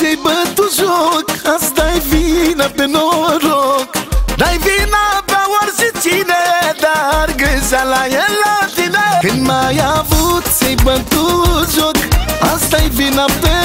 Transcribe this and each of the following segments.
ți-ai bătut joc Asta-i vina pe noroc. Dai vina pe oricine Dar greșeala e la tine. Când mai avut ți-ai bătut joc Asta-i vina pe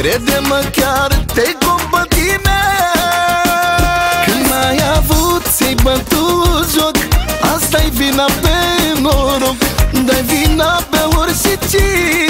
Crede-mă chiar te compătime Când m-ai avut ți-ai bătut joc Asta-i vina pe noroc. Dai vina pe oricine Dar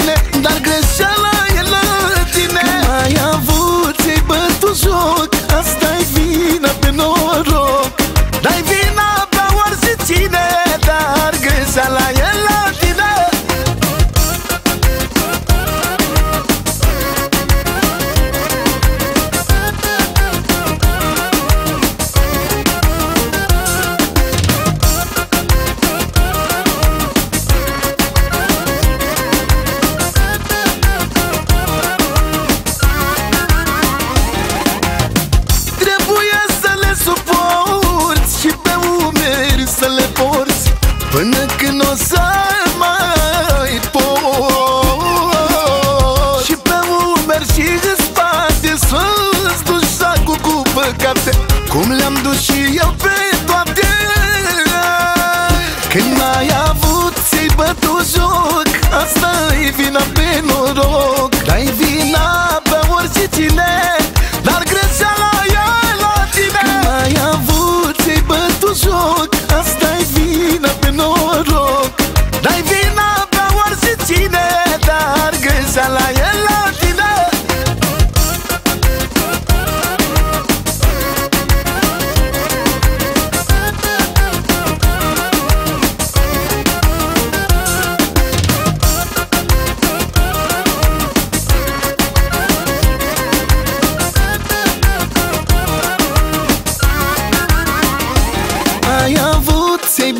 Până când o să mai poți Și pe umeri și în spate Să-ți duci sacul cu păcate. Cum le-am dus și eu pe toate. Când n-ai avut, ți-ai bătut joc asta e vina pe noroc. Dai vina pe oricine Dar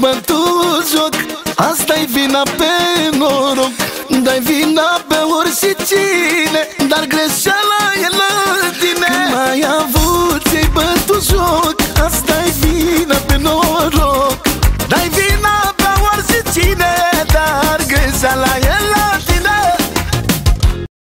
bătut joc. Asta-i vina pe noroc. Dai vina pe oricine Dar greșeala